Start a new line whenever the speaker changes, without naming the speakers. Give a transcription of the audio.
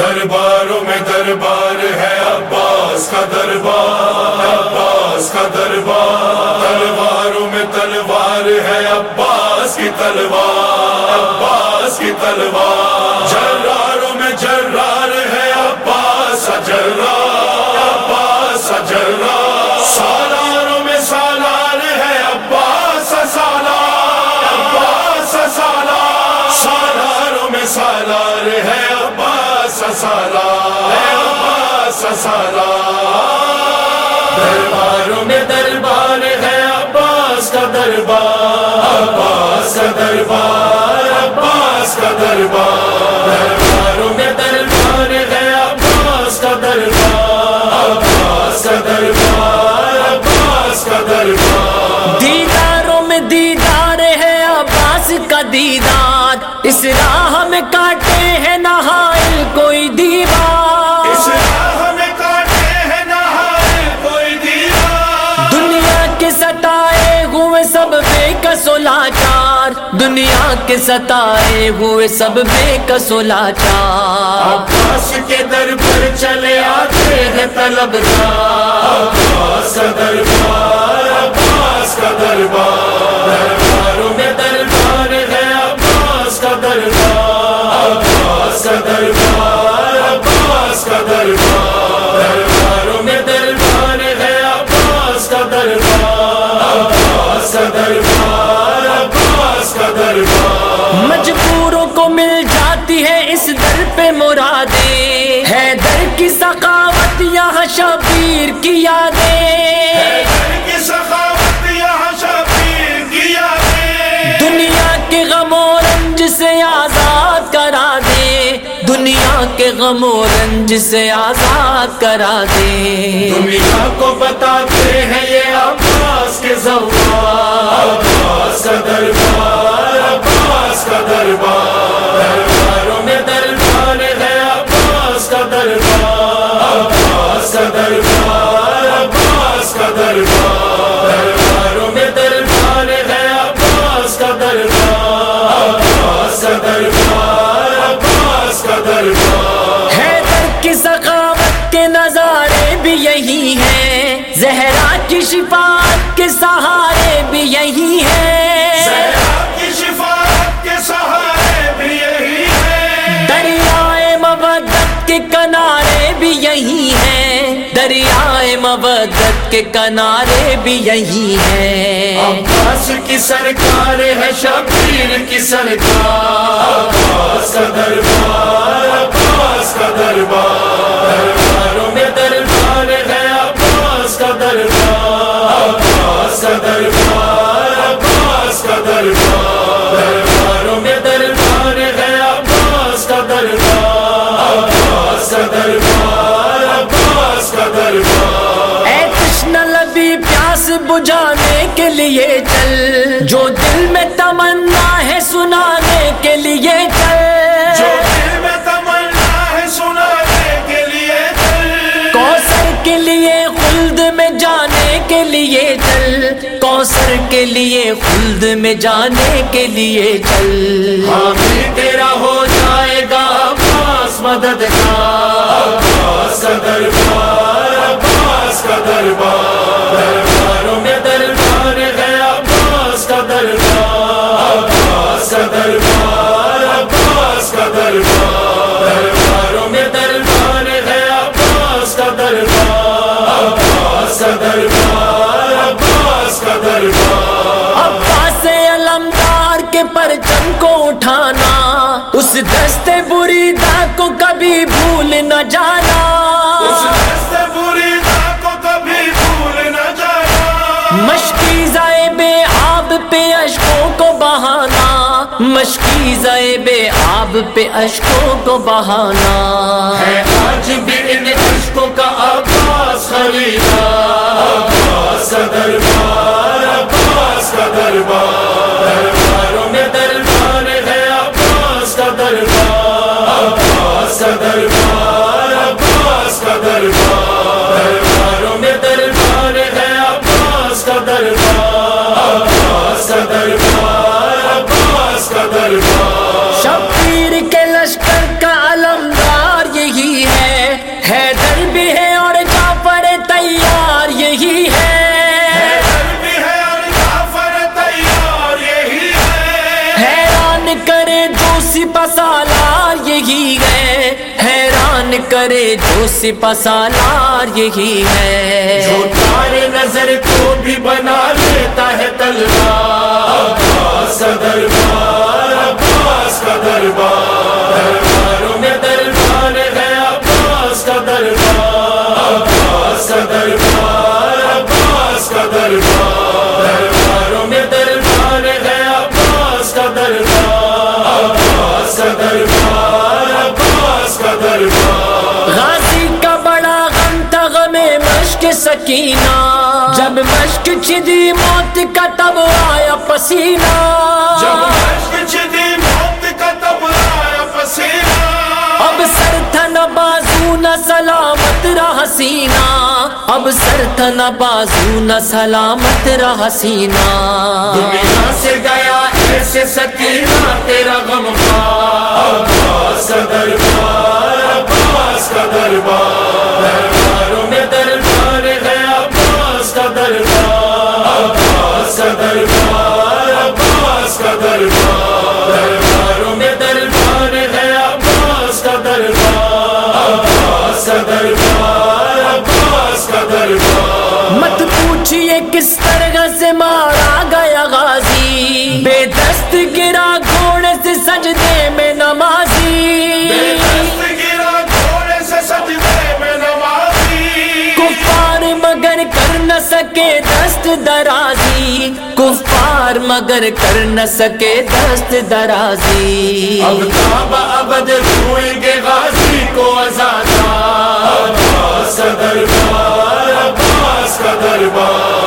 درباروں میں دربار ہے عباس کا دربار، عباس کا دربار۔ تلواروں میں تلوار ہے عباس کی تلوار، عباس کی تلوار۔ عباس سالار عباس درباروں میں دربار ہے عباس کا دربار۔ عباس کا دربار، عباس کا دربار۔ درباروں میں دربار ہے عباس کا دربار۔ عباس کا دربار، عباس کا دربار۔
دیداروں میں دیدار ہے عباس کا دیدار۔ دنیا کے ستائے ہوئے سب بے کسو لاچار
عباس کے در پر چلے آتے ہیں طلبگار عباس کا دربار عباس کا دربار۔
مرادیں۔ ہے در کی ثقافت یہاں شبیر کی یادیں۔
کی یہاں شبیر کی یادیں۔
دنیا کے غم و رنج سے آزاد کرا دے دنیا کے غم و رنج سے آزاد کرا دے
دنیا کو بتاتے ہیں یہ عباس کے زوار عباس کا دربار عباس کا دربار۔
زہرا کی شفاعت کے سہارے بھی یہی
کی شفاعت کے سہارے بھی یہی ہے۔
دریائے مبدت کے کنارے بھی یہی ہیں دریائے مبدت کے کنارے بھی یہی ہیں
عباس کی سرکار ہے شبیر کی سرکار۔ عباس کا دربار
لیے چل۔ جو دل میں تمنا ہے سنانے کے لیے
جو
چل
دل میں تمنا ہے سنانے کے لیے
کوثر کے لیے خلد میں جانے کے لیے چل۔ کوثر کے لیے خلد میں جانے کے لیے چل۔
تیرا ہو جائے گا عباس مدد
پرچم کو اٹھانا اس دستے بری دا کو کبھی بھول نہ جانا۔
اس دست بری دا کو کبھی بھول نہ جانا۔
مشکی زائب آب پہ اشکوں کو بہانا۔ مشکی زائب آب پہ اشکوں کو بہانا۔
ہے آج بھی ان عشقوں کا عباس خریدا عباس کا دربار عباس کا دربار۔ پسالار یہی ہے،
حیران کرے جو سپا سالار یہی ہے۔
جو تارے نظر کو بھی بنا لیتا ہے تلوار۔
سکینہ جب مشق چھدی موت کا تب آیا پسینہ۔
جب عشق چھدی موت کا تب آیا پسینہ۔
اب سر تھا نہ بازو نہ سلامت رہا سینہ۔ اب سر تھا نہ بازو نہ سلامت رہا سینہ۔
دنیا سے گیا ایسے سکینہ تیرا غم خار عباس کا دربار عباس کا دربار۔ درازی
کفار مگر کر نہ سکے دست درازی اب ابد روئیں گے غازی کو آزادہ
صدر کا عباس کا دربار۔